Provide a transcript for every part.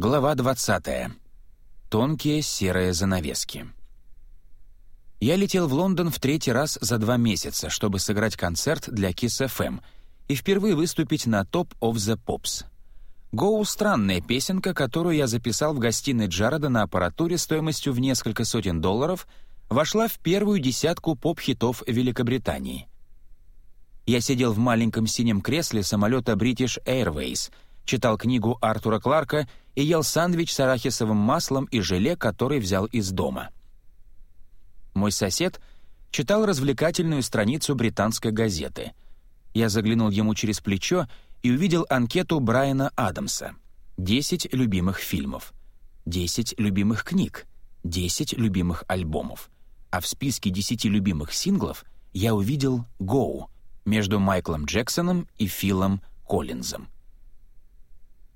Глава 20. Тонкие серые занавески. Я летел в Лондон в третий раз за два месяца, чтобы сыграть концерт для Kiss FM и впервые выступить на Top of the Pops. «Гоу» — странная песенка, которую я записал в гостиной Джареда на аппаратуре стоимостью в несколько сотен долларов, вошла в первую десятку поп-хитов Великобритании. Я сидел в маленьком синем кресле самолета British Airways — читал книгу Артура Кларка и ел сэндвич с арахисовым маслом и желе, который взял из дома. Мой сосед читал развлекательную страницу британской газеты. Я заглянул ему через плечо и увидел анкету Брайана Адамса. «Десять любимых фильмов», «Десять любимых книг», «Десять любимых альбомов». А в списке десяти любимых синглов я увидел «Go» между Майклом Джексоном и Филом Коллинзом.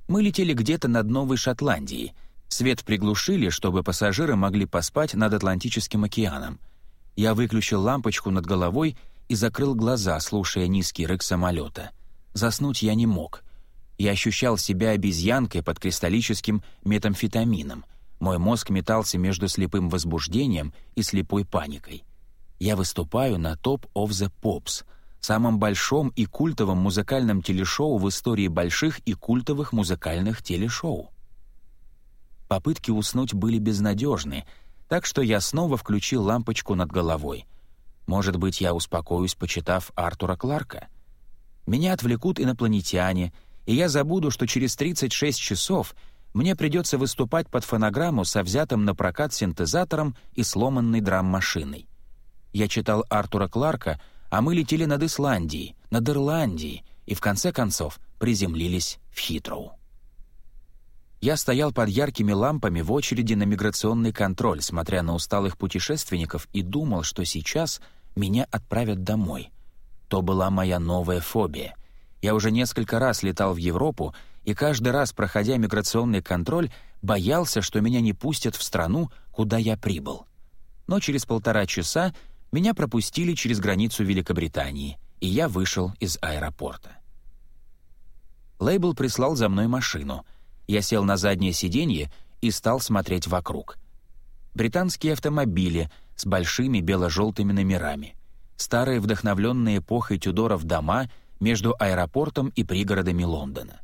Мы летели где-то над Новой Шотландией. Свет приглушили, чтобы пассажиры могли поспать над Атлантическим океаном. Я выключил лампочку над головой и закрыл глаза, слушая низкий рык самолета. Заснуть я не мог. Я ощущал себя обезьянкой под кристаллическим метамфетамином. Мой мозг метался между слепым возбуждением и слепой паникой. Я выступаю на Top of the Pops — самом большом и культовом музыкальном телешоу в истории больших и культовых музыкальных телешоу. Попытки уснуть были безнадежны, так что я снова включил лампочку над головой. Может быть, я успокоюсь, почитав Артура Кларка? Меня отвлекут инопланетяне, и я забуду, что через 36 часов мне придется выступать под фонограмму со взятым на прокат синтезатором и сломанной драм-машиной. Я читал Артура Кларка — а мы летели над Исландией, над Ирландией и, в конце концов, приземлились в Хитроу. Я стоял под яркими лампами в очереди на миграционный контроль, смотря на усталых путешественников, и думал, что сейчас меня отправят домой. То была моя новая фобия. Я уже несколько раз летал в Европу, и каждый раз, проходя миграционный контроль, боялся, что меня не пустят в страну, куда я прибыл. Но через полтора часа меня пропустили через границу Великобритании, и я вышел из аэропорта. Лейбл прислал за мной машину. Я сел на заднее сиденье и стал смотреть вокруг. Британские автомобили с большими бело-желтыми номерами. Старые вдохновленные эпохой Тюдоров дома между аэропортом и пригородами Лондона.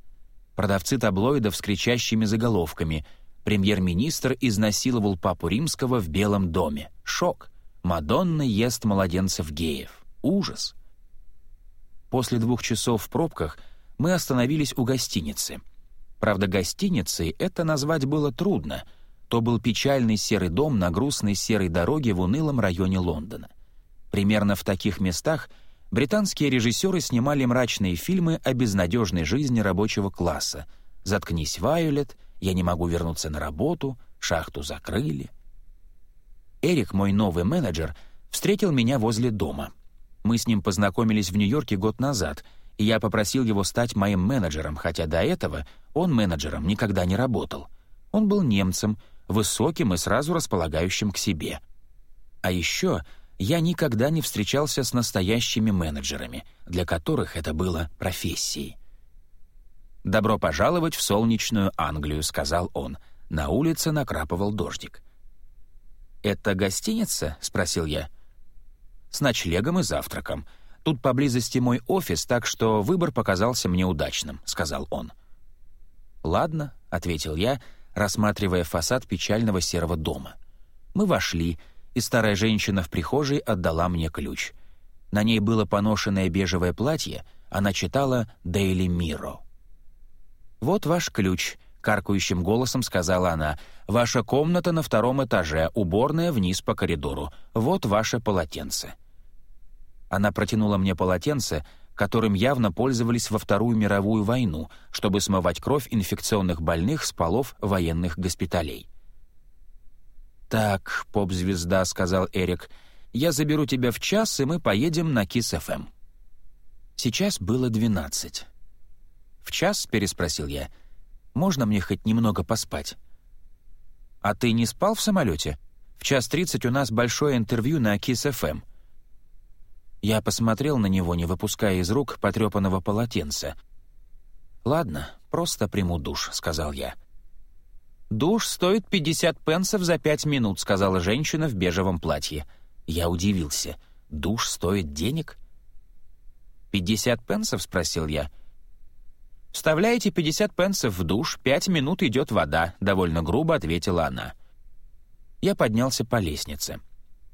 Продавцы таблоидов с кричащими заголовками «Премьер-министр изнасиловал папу римского в Белом доме. Шок!» Мадонна ест младенцев геев. Ужас. После двух часов в пробках мы остановились у гостиницы. Правда, гостиницей это назвать было трудно. То был печальный серый дом на грустной серой дороге в унылом районе Лондона. Примерно в таких местах британские режиссеры снимали мрачные фильмы о безнадежной жизни рабочего класса. «Заткнись, Вайолет», «Я не могу вернуться на работу», «Шахту закрыли». Эрик, мой новый менеджер, встретил меня возле дома. Мы с ним познакомились в Нью-Йорке год назад, и я попросил его стать моим менеджером, хотя до этого он менеджером никогда не работал. Он был немцем, высоким и сразу располагающим к себе. А еще я никогда не встречался с настоящими менеджерами, для которых это было профессией. «Добро пожаловать в солнечную Англию», — сказал он. На улице накрапывал дождик. «Это гостиница?» — спросил я. «С ночлегом и завтраком. Тут поблизости мой офис, так что выбор показался мне удачным», — сказал он. «Ладно», — ответил я, рассматривая фасад печального серого дома. Мы вошли, и старая женщина в прихожей отдала мне ключ. На ней было поношенное бежевое платье, она читала «Daily Mirror». «Вот ваш ключ», — каркающим голосом сказала она. «Ваша комната на втором этаже, уборная вниз по коридору. Вот ваше полотенце». Она протянула мне полотенце, которым явно пользовались во Вторую мировую войну, чтобы смывать кровь инфекционных больных с полов военных госпиталей. «Так, поп-звезда», — сказал Эрик, — «я заберу тебя в час, и мы поедем на Kiss FM». Сейчас было двенадцать. «В час?» — переспросил я. Можно мне хоть немного поспать?» «А ты не спал в самолете? В час тридцать у нас большое интервью на Kiss FM». Я посмотрел на него, не выпуская из рук потрепанного полотенца. «Ладно, просто приму душ», — сказал я. «Душ стоит 50 пенсов за пять минут», — сказала женщина в бежевом платье. Я удивился. «Душ стоит денег?» «Пятьдесят пенсов?» — спросил я. «Вставляете 50 пенсов в душ, пять минут идет вода», — довольно грубо ответила она. Я поднялся по лестнице.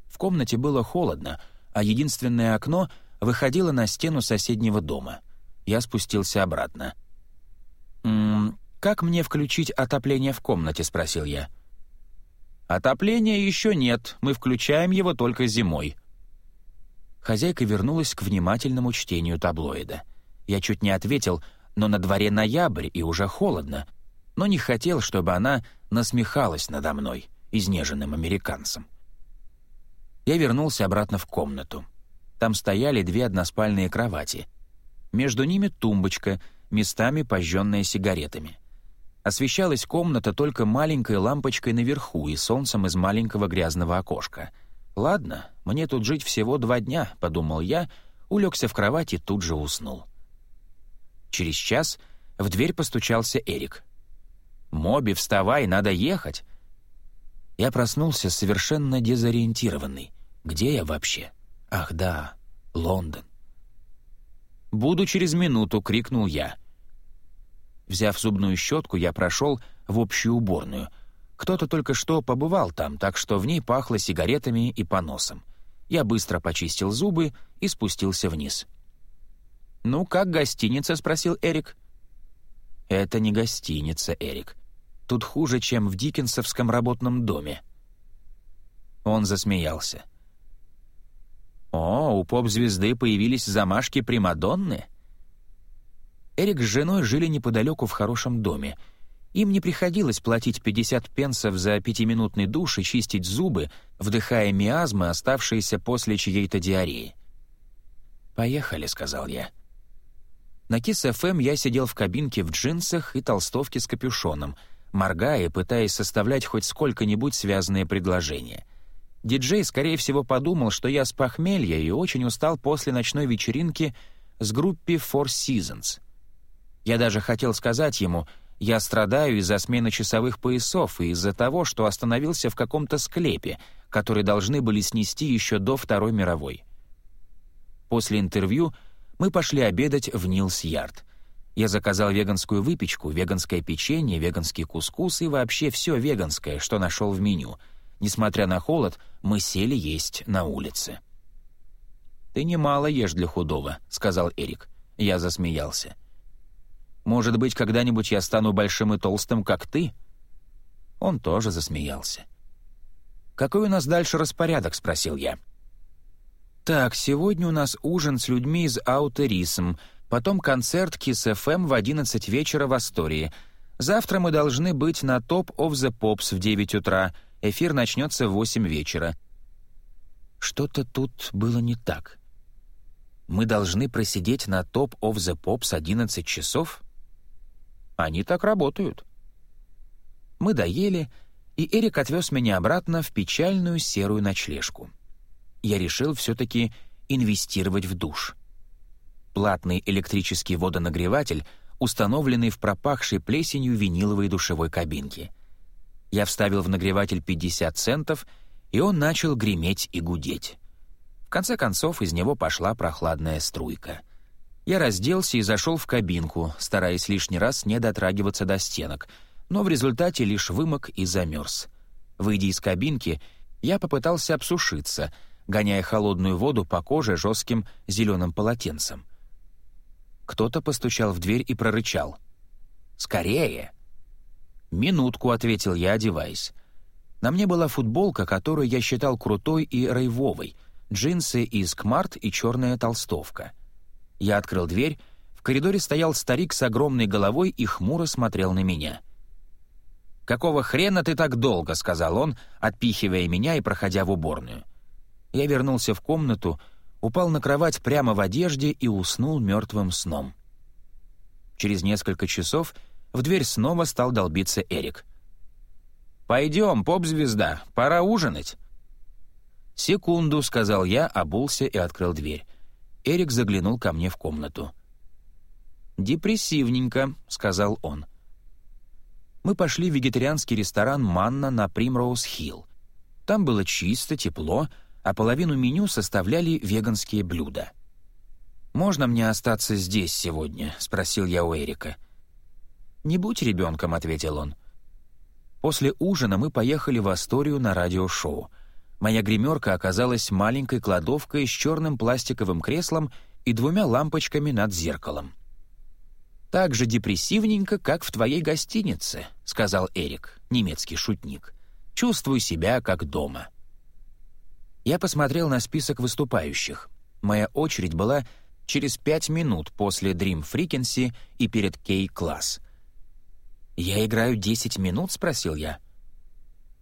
В комнате было холодно, а единственное окно выходило на стену соседнего дома. Я спустился обратно. «М -м, «Как мне включить отопление в комнате?» — спросил я. «Отопления еще нет, мы включаем его только зимой». Хозяйка вернулась к внимательному чтению таблоида. Я чуть не ответил, но на дворе ноябрь и уже холодно, но не хотел, чтобы она насмехалась надо мной, изнеженным американцем. Я вернулся обратно в комнату. Там стояли две односпальные кровати. Между ними тумбочка, местами пожженная сигаретами. Освещалась комната только маленькой лампочкой наверху и солнцем из маленького грязного окошка. «Ладно, мне тут жить всего два дня», — подумал я, улегся в кровать и тут же уснул. Через час в дверь постучался Эрик. «Моби, вставай, надо ехать!» Я проснулся совершенно дезориентированный. Где я вообще? Ах да, Лондон. «Буду через минуту!» — крикнул я. Взяв зубную щетку, я прошел в общую уборную. Кто-то только что побывал там, так что в ней пахло сигаретами и поносом. Я быстро почистил зубы и спустился вниз. «Ну, как гостиница?» — спросил Эрик. «Это не гостиница, Эрик. Тут хуже, чем в Диккенсовском работном доме». Он засмеялся. «О, у поп-звезды появились замашки примадонны?» Эрик с женой жили неподалеку в хорошем доме. Им не приходилось платить 50 пенсов за пятиминутный душ и чистить зубы, вдыхая миазмы, оставшиеся после чьей-то диареи. «Поехали», — сказал я. На Kiss FM я сидел в кабинке в джинсах и толстовке с капюшоном, моргая, пытаясь составлять хоть сколько-нибудь связанные предложения. Диджей, скорее всего, подумал, что я с похмелья и очень устал после ночной вечеринки с группе Four Seasons. Я даже хотел сказать ему, я страдаю из-за смены часовых поясов и из-за того, что остановился в каком-то склепе, который должны были снести еще до Второй мировой. После интервью мы пошли обедать в Нилс-Ярд. Я заказал веганскую выпечку, веганское печенье, веганский кускус и вообще все веганское, что нашел в меню. Несмотря на холод, мы сели есть на улице. «Ты немало ешь для худого», — сказал Эрик. Я засмеялся. Может быть, когда-нибудь я стану большим и толстым, как ты?» Он тоже засмеялся. «Какой у нас дальше распорядок?» — спросил я. «Так, сегодня у нас ужин с людьми из Аутерисм, потом концерт Kiss FM в 11 вечера в Астории. Завтра мы должны быть на Top of the Pops в 9 утра. Эфир начнется в 8 вечера». Что-то тут было не так. Мы должны просидеть на Top of the Pops 11 часов? Они так работают. Мы доели, и Эрик отвез меня обратно в печальную серую ночлежку. Я решил все-таки инвестировать в душ. Платный электрический водонагреватель, установленный в пропахшей плесенью виниловой душевой кабинке. Я вставил в нагреватель 50 центов, и он начал греметь и гудеть. В конце концов, из него пошла прохладная струйка — я разделся и зашел в кабинку, стараясь лишний раз не дотрагиваться до стенок, но в результате лишь вымок и замерз. Выйдя из кабинки, я попытался обсушиться, гоняя холодную воду по коже жестким зеленым полотенцем. Кто-то постучал в дверь и прорычал. «Скорее!» «Минутку», — ответил я, одеваясь. На мне была футболка, которую я считал крутой и рейвовой, джинсы из Кмарт и черная толстовка — я открыл дверь. В коридоре стоял старик с огромной головой и хмуро смотрел на меня. «Какого хрена ты так долго?» — сказал он, отпихивая меня и проходя в уборную. Я вернулся в комнату, упал на кровать прямо в одежде и уснул мертвым сном. Через несколько часов в дверь снова стал долбиться Эрик. «Пойдем, поп-звезда, пора ужинать». «Секунду», — сказал я, обулся и открыл дверь. Эрик заглянул ко мне в комнату. «Депрессивненько», — сказал он. мы пошли в вегетарианский ресторан «Манна» на Примроуз-Хилл. Там было чисто, тепло, а половину меню составляли веганские блюда. «Можно мне остаться здесь сегодня?» — спросил я у Эрика. «Не будь ребенком», — ответил он. После ужина мы поехали в Асторию на радиошоу. Моя гримерка оказалась маленькой кладовкой с черным пластиковым креслом и двумя лампочками над зеркалом. «Так же депрессивненько, как в твоей гостинице», — сказал Эрик, немецкий шутник. «Чувствую себя как дома». Я посмотрел на список выступающих. Моя очередь была через пять минут после Dream Frequency и перед K-класс. «Я играю десять минут?» — спросил я.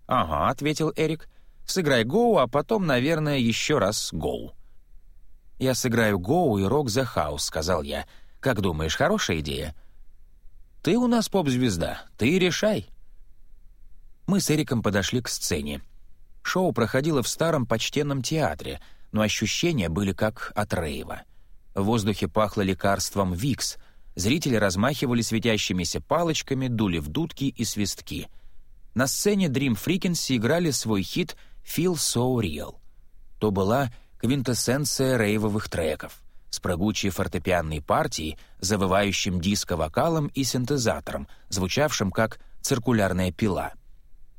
«Ага», — ответил Эрик. «Сыграй Гоу, а потом, наверное, еще раз Гоу». «Я сыграю Гоу и Рок the House», — сказал я. «Как думаешь, хорошая идея?» «Ты у нас поп-звезда, ты решай». Мы с Эриком подошли к сцене. Шоу проходило в старом почтенном театре, но ощущения были как от рейва. В воздухе пахло лекарством «Викс», зрители размахивали светящимися палочками, дули в дудки и свистки. На сцене Dream Frequency играли свой хит «Feel So Real». То была квинтэссенция рейвовых треков с прыгучей фортепианной партией, завывающим диско-вокалом и синтезатором, звучавшим как циркулярная пила.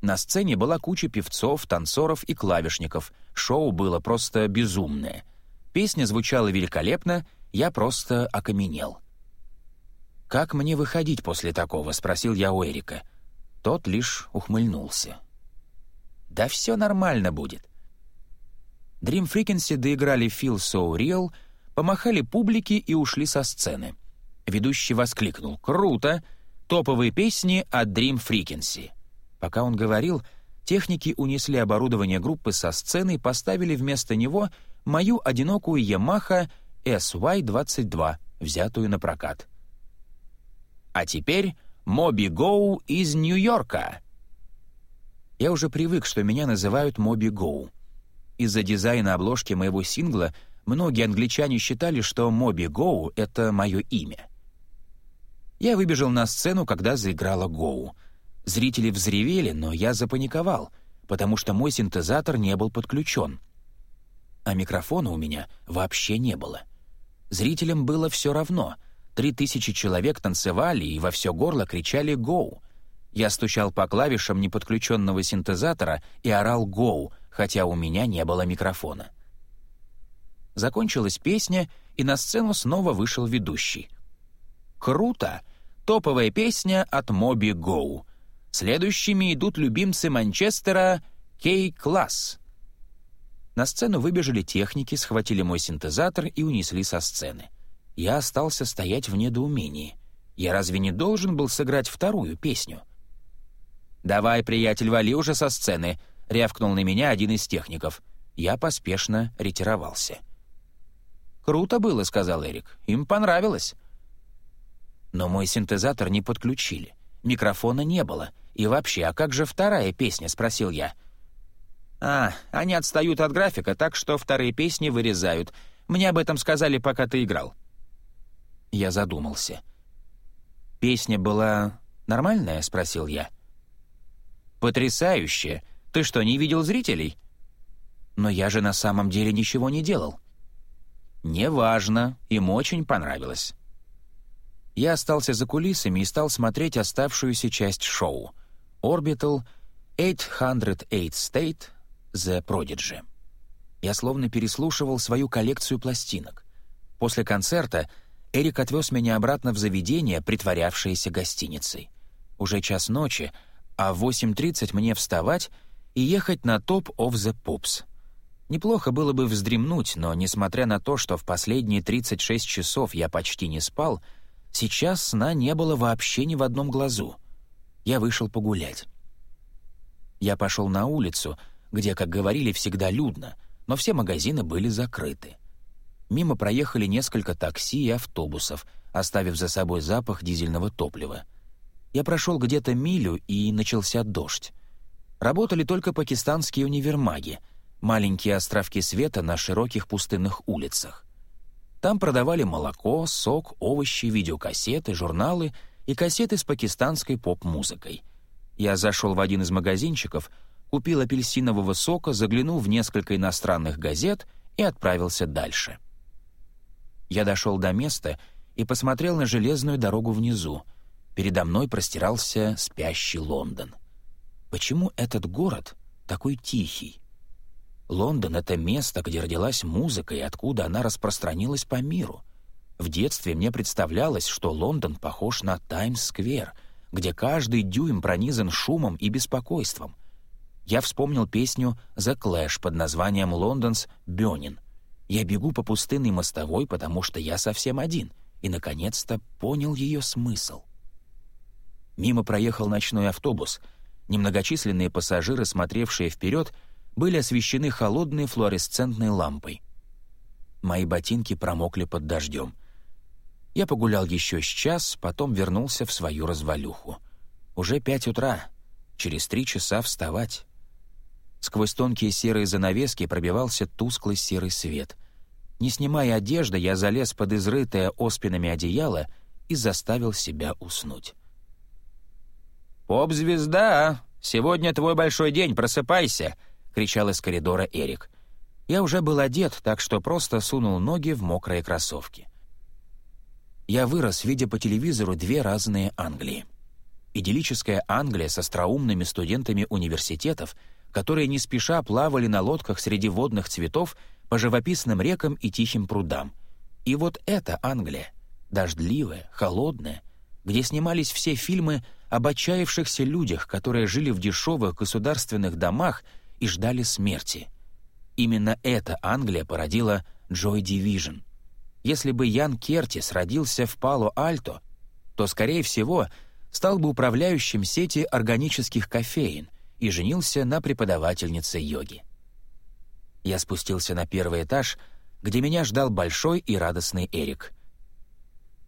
На сцене была куча певцов, танцоров и клавишников. Шоу было просто безумное. Песня звучала великолепно, я просто окаменел. «Как мне выходить после такого?» — спросил я у Эрика. Тот лишь ухмыльнулся. «Да все нормально будет. Dream Frequency доиграли «Feel So Real», помахали публике и ушли со сцены. Ведущий воскликнул «Круто! Топовые песни от Dream Frequency». Пока он говорил, техники унесли оборудование группы со сцены и поставили вместо него мою одинокую Yamaha SY-22, взятую на прокат. А теперь Моби Гоу из Нью-Йорка. Я уже привык, что меня называют Моби Гоу. Из-за дизайна обложки моего сингла многие англичане считали, что Моби Гоу — это мое имя. Я выбежал на сцену, когда заиграла Гоу. Зрители взревели, но я запаниковал, потому что мой синтезатор не был подключен. А микрофона у меня вообще не было. Зрителям было все равно. Три тысячи человек танцевали и во все горло кричали «Гоу!». Я стучал по клавишам неподключенного синтезатора и орал «Гоу!», хотя у меня не было микрофона. Закончилась песня, и на сцену снова вышел ведущий. «Круто! Топовая песня от Моби Гоу. Следующими идут любимцы Манчестера Кей-класс». На сцену выбежали техники, схватили мой синтезатор и унесли со сцены. Я остался стоять в недоумении. Я разве не должен был сыграть вторую песню? «Давай, приятель, вали уже со сцены», — рявкнул на меня один из техников. Я поспешно ретировался. «Круто было», — сказал Эрик. «Им понравилось». Но мой синтезатор не подключили. Микрофона не было. И вообще, а как же вторая песня?» — спросил я. «А, они отстают от графика, так что вторые песни вырезают. Мне об этом сказали, пока ты играл». Я задумался. «Песня была нормальная?» — спросил я. «Потрясающе! Ты что, не видел зрителей?» «Но я же на самом деле ничего не делал». «Неважно, им очень понравилось». Я остался за кулисами и стал смотреть оставшуюся часть шоу. Orbital, 808 State, The Prodigy. Я словно переслушивал свою коллекцию пластинок. После концерта Эрик отвез меня обратно в заведение, притворявшееся гостиницей. Уже час ночи — а в 8.30 мне вставать и ехать на топ of the Pops. Неплохо было бы вздремнуть, но, несмотря на то, что в последние 36 часов я почти не спал, сейчас сна не было вообще ни в одном глазу. Я вышел погулять. Я пошел на улицу, где, как говорили, всегда людно, но все магазины были закрыты. Мимо проехали несколько такси и автобусов, оставив за собой запах дизельного топлива. Я прошел где-то милю, и начался дождь. Работали только пакистанские универмаги, маленькие островки света на широких пустынных улицах. Там продавали молоко, сок, овощи, видеокассеты, журналы и кассеты с пакистанской поп-музыкой. Я зашел в один из магазинчиков, купил апельсинового сока, заглянул в несколько иностранных газет и отправился дальше. Я дошел до места и посмотрел на железную дорогу внизу. Передо мной простирался спящий Лондон. Почему этот город такой тихий? Лондон — это место, где родилась музыка и откуда она распространилась по миру. В детстве мне представлялось, что Лондон похож на Таймс-сквер, где каждый дюйм пронизан шумом и беспокойством. Я вспомнил песню «The Clash» под названием «Лондонс Бёнин». Я бегу по пустынной мостовой, потому что я совсем один, и, наконец-то, понял ее смысл. Мимо проехал ночной автобус. Немногочисленные пассажиры, смотревшие вперед, были освещены холодной флуоресцентной лампой. Мои ботинки промокли под дождем. Я погулял еще час, потом вернулся в свою развалюху. Уже пять утра. Через три часа вставать. Сквозь тонкие серые занавески пробивался тусклый серый свет. Не снимая одежды, я залез под изрытое оспинами одеяло и заставил себя уснуть. «Поп-звезда! Сегодня твой большой день, просыпайся!» — кричал из коридора Эрик. Я уже был одет, так что просто сунул ноги в мокрые кроссовки. Я вырос, видя по телевизору две разные Англии. Идиллическая Англия с остроумными студентами университетов — которые не спеша плавали на лодках среди водных цветов по живописным рекам и тихим прудам. И вот эта Англия, дождливая, холодная, где снимались все фильмы об отчаявшихся людях, которые жили в дешевых государственных домах и ждали смерти. Именно эта Англия породила Joy Division. Если бы Ян Кертис родился в Пало-Альто, то, скорее всего, стал бы управляющим сети органических кофеин, и женился на преподавательнице йоги. Я спустился на первый этаж, где меня ждал большой и радостный Эрик.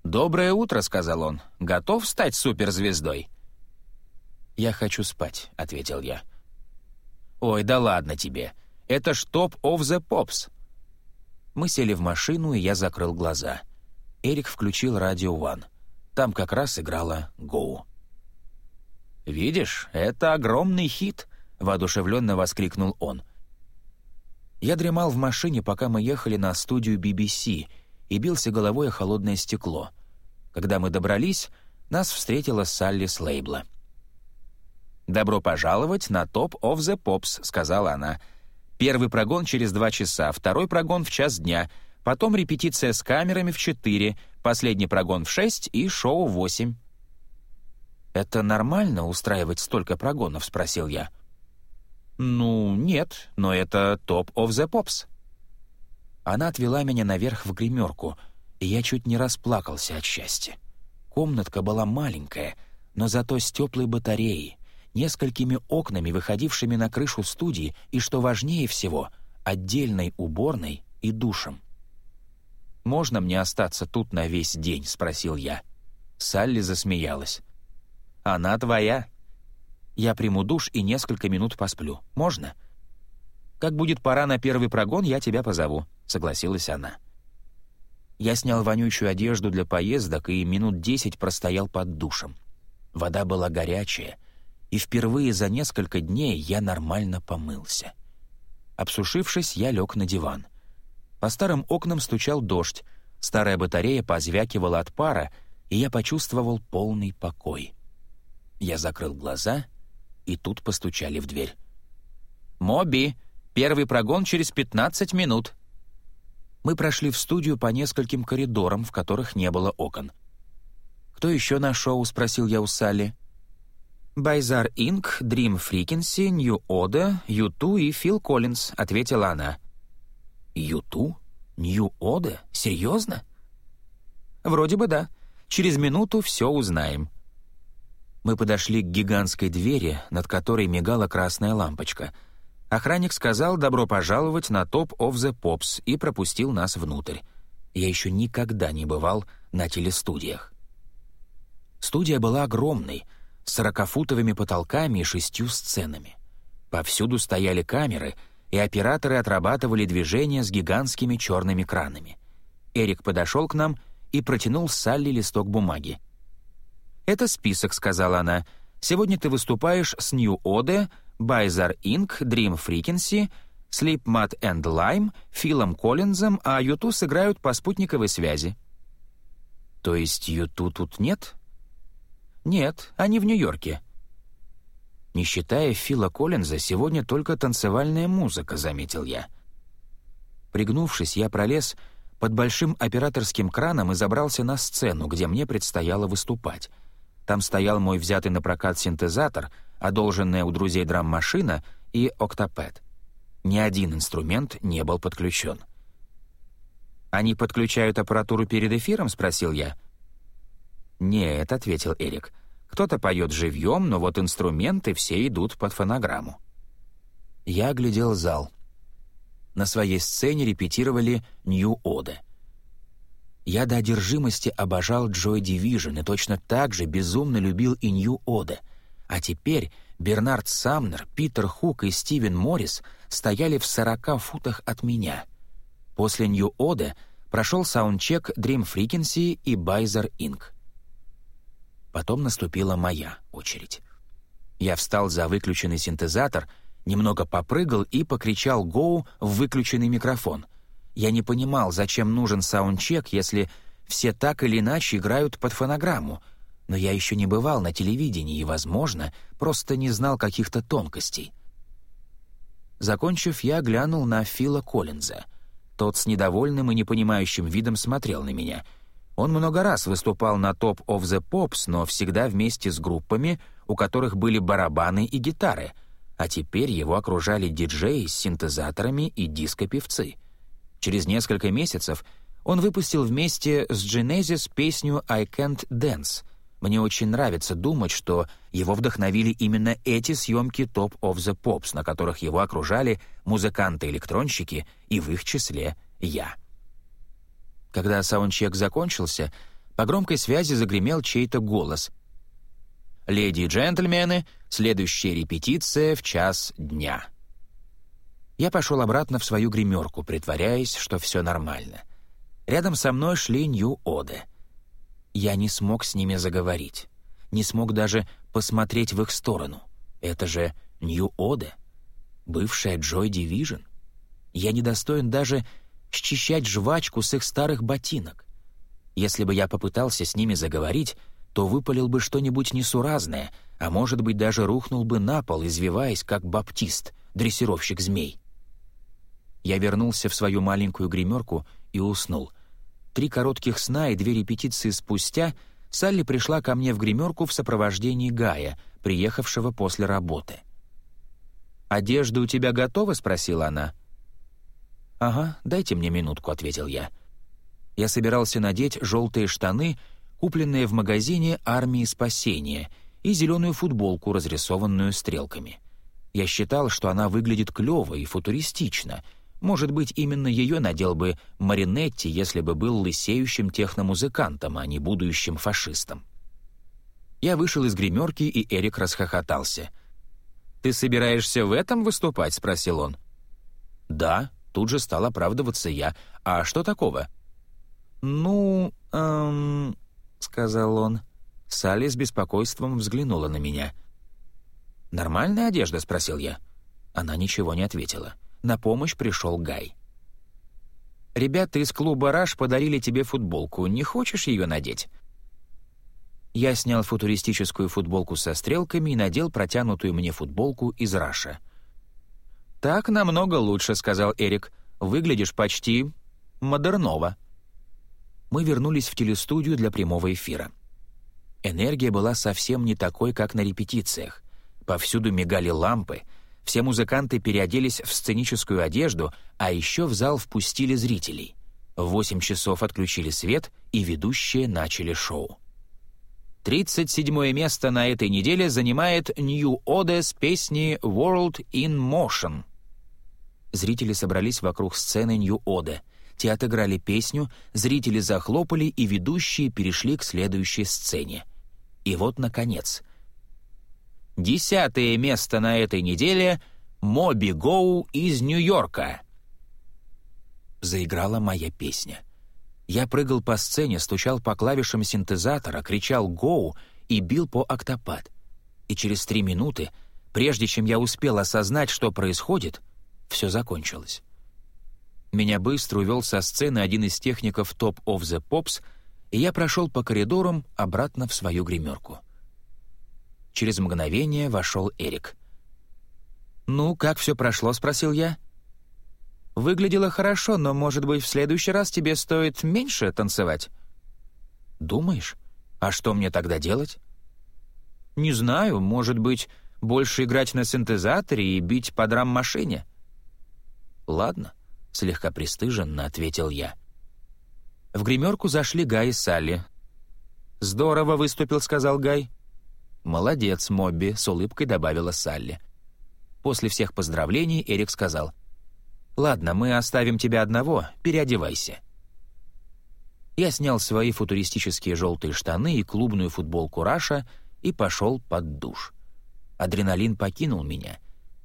«Доброе утро», — сказал он. «Готов стать суперзвездой?» «Я хочу спать», — ответил я. «Ой, да ладно тебе. Это ж топ of the pops». Мы сели в машину, и я закрыл глаза. Эрик включил радио One. Там как раз играла «Гоу». «Видишь, это огромный хит!» — воодушевленно воскликнул он. Я дремал в машине, пока мы ехали на студию BBC и бился головой о холодное стекло. Когда мы добрались, нас встретила Салли с лейбла. «Добро пожаловать на Top of the Pops», — сказала она. «Первый прогон через два часа, второй прогон в час дня, потом репетиция с камерами в четыре, последний прогон в шесть и шоу в восемь». «Это нормально устраивать столько прогонов?» — спросил я. «Ну, нет, но это топ of the pops». Она отвела меня наверх в гримерку, и я чуть не расплакался от счастья. Комнатка была маленькая, но зато с теплой батареей, несколькими окнами, выходившими на крышу студии, и, что важнее всего, отдельной уборной и душем. «Можно мне остаться тут на весь день?» — спросил я. Салли засмеялась. Она твоя. Я приму душ и несколько минут посплю. Можно? Как будет пора на первый прогон, я тебя позову», — согласилась она. Я снял вонючую одежду для поездок и минут десять простоял под душем. Вода была горячая, и впервые за несколько дней я нормально помылся. Обсушившись, я лег на диван. По старым окнам стучал дождь, старая батарея позвякивала от пара, и я почувствовал полный покой. Я закрыл глаза, и тут постучали в дверь. «Моби, первый прогон через 15 минут». Мы прошли в студию по нескольким коридорам, в которых не было окон. «Кто еще на шоу?» — спросил я у Салли. «Байзар Инк, Дрим Фрикенси, Нью Ода, Юту и Фил Коллинз», — ответила она. «Юту? Нью Ода? Серьезно?» «Вроде бы да. Через минуту все узнаем». Мы подошли к гигантской двери, над которой мигала красная лампочка. Охранник сказал «добро пожаловать на топ of the Pops» и пропустил нас внутрь. Я еще никогда не бывал на телестудиях. Студия была огромной, сорокафутовыми потолками и шестью сценами. Повсюду стояли камеры, и операторы отрабатывали движения с гигантскими черными кранами. Эрик подошел к нам и протянул Салли листок бумаги. «Это список», — сказала она. Сегодня ты выступаешь с New Ode, Байзар Inc., Dream Frequency, Sleep Mat and Lime, Филом Коллинзом, а Юту сыграют по спутниковой связи». «То есть Юту тут нет?» «Нет, они в Нью-Йорке». «Не считая Фила Коллинза, сегодня только танцевальная музыка», — заметил я. Пригнувшись, я пролез под большим операторским краном и забрался на сцену, где мне предстояло выступать. Там стоял мой взятый на прокат синтезатор, одолженная у друзей драм-машина и октопэд. Ни один инструмент не был подключен. «Они подключают аппаратуру перед эфиром?» — спросил я. «Нет», — ответил Эрик. «Кто-то поет живьем, но вот инструменты все идут под фонограмму». Я оглядел зал. На своей сцене репетировали «Нью-Оде». Я до одержимости обожал Joy Division и точно так же безумно любил и Нью-Оде. А теперь Бернард Самнер, Питер Хук и Стивен Моррис стояли в сорока футах от меня. После Нью-Оде прошел саундчек Dream Frequency и Байзер Inc. Потом наступила моя очередь. Я встал за выключенный синтезатор, немного попрыгал и покричал «Гоу» в выключенный микрофон. Я не понимал, зачем нужен саундчек, если все так или иначе играют под фонограмму, но я еще не бывал на телевидении и, возможно, просто не знал каких-то тонкостей. Закончив, я глянул на Фила Коллинза. Тот с недовольным и непонимающим видом смотрел на меня — он много раз выступал на Top of the Pops, но всегда вместе с группами, у которых были барабаны и гитары, а теперь его окружали диджеи с синтезаторами и диско-певцы. Через несколько месяцев он выпустил вместе с Genesis песню «I Can't Dance». Мне очень нравится думать, что его вдохновили именно эти съемки Top of the Pops, на которых его окружали музыканты-электронщики и в их числе я. Когда саундчек закончился, по громкой связи загремел чей-то голос. «Леди и джентльмены, следующая репетиция в час дня». Я пошел обратно в свою гримерку, притворяясь, что все нормально. Рядом со мной шли Нью-Оды. Я не смог с ними заговорить. Не смог даже посмотреть в их сторону. Это же Нью-Оде, бывшая Joy Division. Я недостоин даже счищать жвачку с их старых ботинок. Если бы я попытался с ними заговорить, то выпалил бы что-нибудь несуразное, а может быть даже рухнул бы на пол, извиваясь, как баптист, дрессировщик змей. Я вернулся в свою маленькую гримерку и уснул. Три коротких сна и две репетиции спустя Салли пришла ко мне в гримерку в сопровождении Гая, приехавшего после работы. «Одежда у тебя готова?» — спросила она. «Ага, дайте мне минутку», — ответил я. Я собирался надеть желтые штаны, купленные в магазине «Армии спасения», и зеленую футболку, разрисованную стрелками. Я считал, что она выглядит клево и футуристично. Может быть, именно ее надел бы Маринетти, если бы был лысеющим техномузыкантом, а не будущим фашистом. Я вышел из гримерки, и Эрик расхохотался. «Ты собираешься в этом выступать?» — спросил он. «Да», Тут же стал оправдываться я. «А что такого?» «Ну, эм...» — сказал он. Салли с беспокойством взглянула на меня. «Нормальная одежда?» — спросил я. Она ничего не ответила. На помощь пришел Гай. «Ребята из клуба «Раш» подарили тебе футболку. Не хочешь ее надеть?» Я снял футуристическую футболку со стрелками и надел протянутую мне футболку из «Раша». «Так намного лучше», — сказал Эрик. «Выглядишь почти модерново». Мы вернулись в телестудию для прямого эфира. Энергия была совсем не такой, как на репетициях. Повсюду мигали лампы, все музыканты переоделись в сценическую одежду, а еще в зал впустили зрителей. В восемь часов отключили свет, и ведущие начали шоу. 37 место на этой неделе занимает New Ode с песней «World in Motion». Зрители собрались вокруг сцены Нью-Оде. Те отыграли песню, зрители захлопали, и ведущие перешли к следующей сцене. И вот, наконец. Десятое место на этой неделе — «Моби Гоу» из Нью-Йорка. Заиграла моя песня. Я прыгал по сцене, стучал по клавишам синтезатора, кричал «Гоу» и бил по октопад. И через три минуты, прежде чем я успел осознать, что происходит, все закончилось. Меня быстро увел со сцены один из техников Top of the Pops, и я прошел по коридорам обратно в свою гримерку. Через мгновение вошел Эрик. «Ну, как все прошло?» — спросил я. «Выглядело хорошо, но, может быть, в следующий раз тебе стоит меньше танцевать?» «Думаешь? А что мне тогда делать?» «Не знаю, может быть, больше играть на синтезаторе и бить по драм-машине?» «Ладно», — слегка пристыженно ответил я. В гримерку зашли Гай и Салли. «Здорово выступил», — сказал Гай. «Молодец, Мобби», — с улыбкой добавила Салли. После всех поздравлений Эрик сказал, «Ладно, мы оставим тебя одного, переодевайся». Я снял свои футуристические желтые штаны и клубную футболку Раша и пошел под душ. Адреналин покинул меня,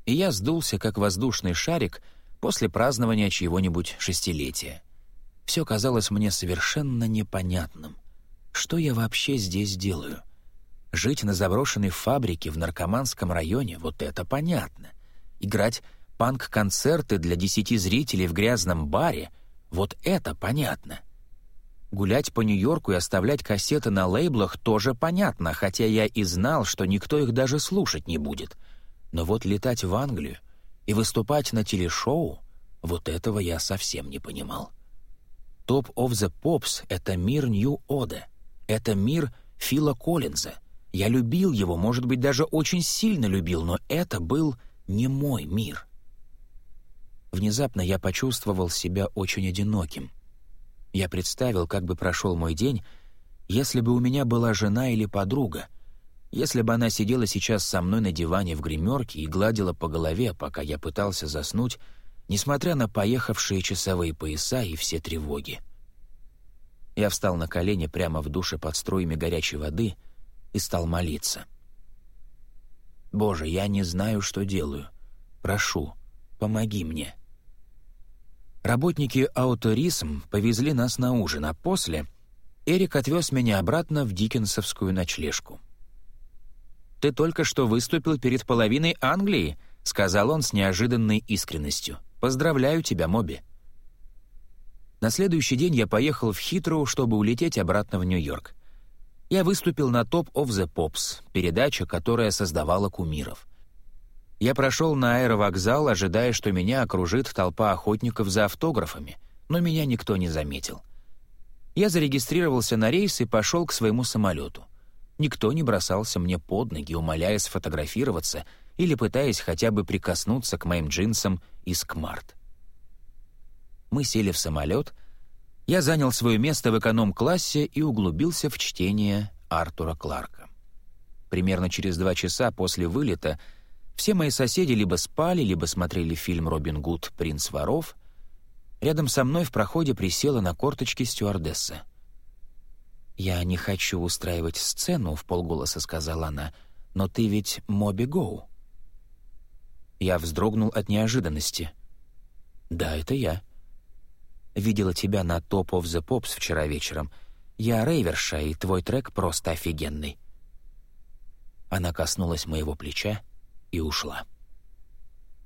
и я сдулся, как воздушный шарик после празднования чьего-нибудь шестилетия. Все казалось мне совершенно непонятным. Что я вообще здесь делаю? Жить на заброшенной фабрике в наркоманском районе — вот это понятно. Играть панк-концерты для десяти зрителей в грязном баре — вот это понятно. Гулять по Нью-Йорку и оставлять кассеты на лейблах тоже понятно, хотя я и знал, что никто их даже слушать не будет. Но вот летать в Англию и выступать на телешоу — вот этого я совсем не понимал. Top of the Pops — это мир Нью-Ода. Это мир Фила Коллинза. Я любил его, может быть, даже очень сильно любил, но это был не мой мир. Внезапно я почувствовал себя очень одиноким — я представил, как бы прошел мой день, если бы у меня была жена или подруга, если бы она сидела сейчас со мной на диване в гримерке и гладила по голове, пока я пытался заснуть, несмотря на поехавшие часовые пояса и все тревоги. Я встал на колени прямо в душе под струями горячей воды и стал молиться. «Боже, я не знаю, что делаю. Прошу, помоги мне». Работники «Ауторисм» повезли нас на ужин, а после Эрик отвез меня обратно в диккенсовскую ночлежку. «Ты только что выступил перед половиной Англии», — сказал он с неожиданной искренностью. «Поздравляю тебя, Моби». На следующий день я поехал в Хитроу, чтобы улететь обратно в Нью-Йорк. Я выступил на «Top of the Pops», передача, которая создавала кумиров. Я прошел на аэровокзал, ожидая, что меня окружит толпа охотников за автографами, но меня никто не заметил. Я зарегистрировался на рейс и пошел к своему самолету. Никто не бросался мне под ноги, умоляя сфотографироваться или пытаясь хотя бы прикоснуться к моим джинсам из Кмарт. Мы сели в самолет, я занял свое место в эконом-классе и углубился в чтение Артура Кларка. Примерно через два часа после вылета — все мои соседи либо спали, либо смотрели фильм «Робин Гуд. Принц воров». Рядом со мной в проходе присела на корточки стюардесса. «Я не хочу устраивать сцену», — в полголоса сказала она, «но ты ведь Моби Гоу». Я вздрогнул от неожиданности. «Да, это я». «Видела тебя на Top of the Pops вчера вечером. Я рейверша, и твой трек просто офигенный». Она коснулась моего плеча, и ушла.